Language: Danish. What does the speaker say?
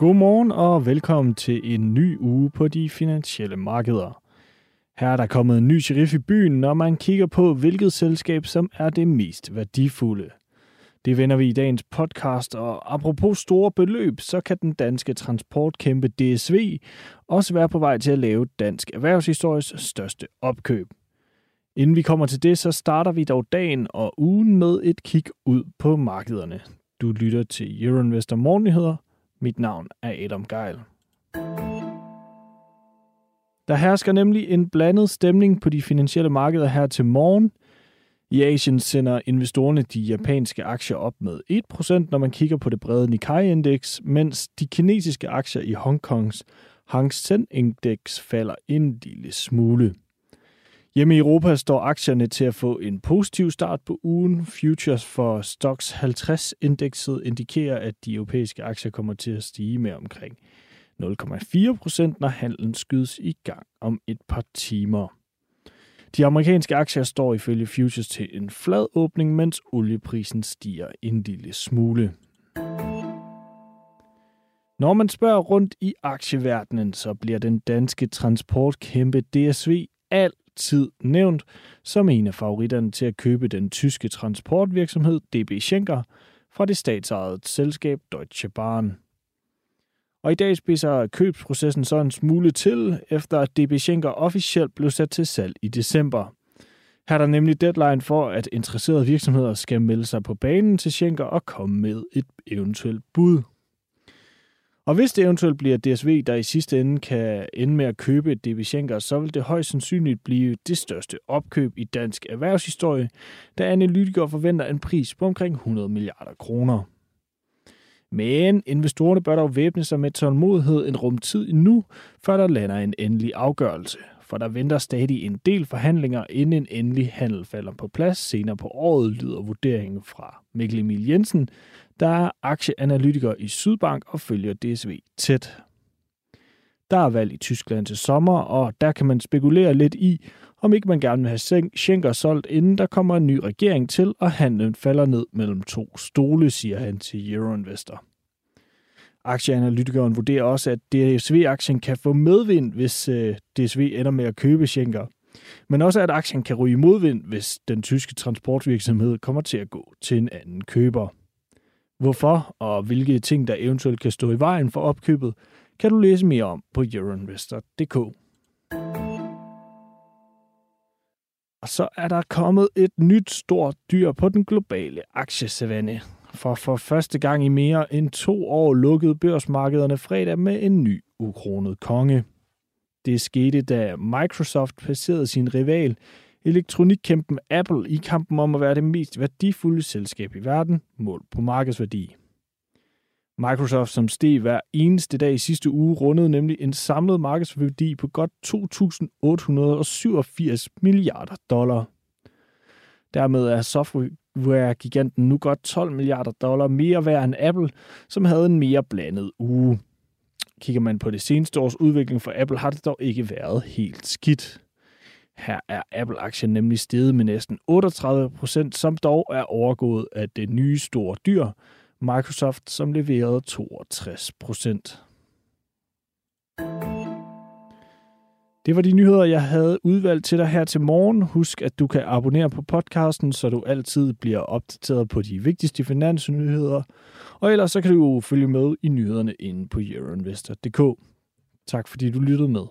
Godmorgen og velkommen til en ny uge på de finansielle markeder. Her er der kommet en ny sheriff i byen, når man kigger på, hvilket selskab, som er det mest værdifulde. Det vender vi i dagens podcast, og apropos store beløb, så kan den danske transportkæmpe DSV også være på vej til at lave dansk erhvervshistories største opkøb. Inden vi kommer til det, så starter vi dog dagen og ugen med et kig ud på markederne. Du lytter til Euroinvestor Morgennyheder. Mit navn er Adam Geil. Der hersker nemlig en blandet stemning på de finansielle markeder her til morgen. I Asien sender investorerne de japanske aktier op med 1%, når man kigger på det brede Nikkei-indeks, mens de kinesiske aktier i Hongkongs Hang Seng-indeks falder en lille smule. Hjemme i Europa står aktierne til at få en positiv start på ugen. Futures for Stocks 50-indekset indikerer, at de europæiske aktier kommer til at stige med omkring 0,4 procent, når handlen skydes i gang om et par timer. De amerikanske aktier står ifølge Futures til en flad åbning, mens olieprisen stiger en lille smule. Når man spørger rundt i aktieverdenen, så bliver den danske transportkæmpe DSV tid nævnt som en af favoritterne til at købe den tyske transportvirksomhed DB Schenker fra det statsejede selskab Deutsche Bahn. Og i dag spiser købsprocessen så en smule til, efter at DB Schenker officielt blev sat til salg i december. Her er der nemlig deadline for, at interesserede virksomheder skal melde sig på banen til Schenker og komme med et eventuelt bud. Og hvis det eventuelt bliver DSV, der i sidste ende kan ende med at købe DB Schenker, så vil det højst sandsynligt blive det største opkøb i dansk erhvervshistorie, da analytikere forventer en pris på omkring 100 milliarder kroner. Men investorerne bør dog væbne sig med tålmodighed en rum tid endnu, før der lander en endelig afgørelse. For der venter stadig en del forhandlinger, inden en endelig handel falder på plads senere på året, lyder vurderingen fra Mikkel Emil Jensen, der er aktieanalytiker i Sydbank og følger DSV tæt. Der er valg i Tyskland til sommer, og der kan man spekulere lidt i, om ikke man gerne vil have Schenker solgt, inden der kommer en ny regering til, og handlen falder ned mellem to stole, siger han til Euroinvestor. Aktieanalytikeren vurderer også, at DSV-aktien kan få medvind, hvis øh, DSV ender med at købe Schenker. Men også, at aktien kan ryge modvind, hvis den tyske transportvirksomhed kommer til at gå til en anden køber. Hvorfor og hvilke ting, der eventuelt kan stå i vejen for opkøbet, kan du læse mere om på euroinvestor.dk. Og så er der kommet et nyt stort dyr på den globale aktiesavanne. For for første gang i mere end to år lukkede børsmarkederne fredag med en ny ukronet konge. Det skete, da Microsoft passerede sin rival, elektronikkæmpen Apple, i kampen om at være det mest værdifulde selskab i verden, målt på markedsværdi. Microsoft, som steg hver eneste dag i sidste uge, rundede nemlig en samlet markedsværdi på godt 2.887 milliarder dollar. Dermed er software-giganten nu godt 12 milliarder dollar mere værd end Apple, som havde en mere blandet uge. Kigger man på det seneste års udvikling for Apple, har det dog ikke været helt skidt. Her er Apple-aktien nemlig steget med næsten 38 procent, som dog er overgået af det nye store dyr, Microsoft, som leverede 62 procent. Det var de nyheder, jeg havde udvalgt til dig her til morgen. Husk, at du kan abonnere på podcasten, så du altid bliver opdateret på de vigtigste finansnyheder. Og ellers så kan du jo følge med i nyhederne inde på euroinvestor.dk. Tak fordi du lyttede med.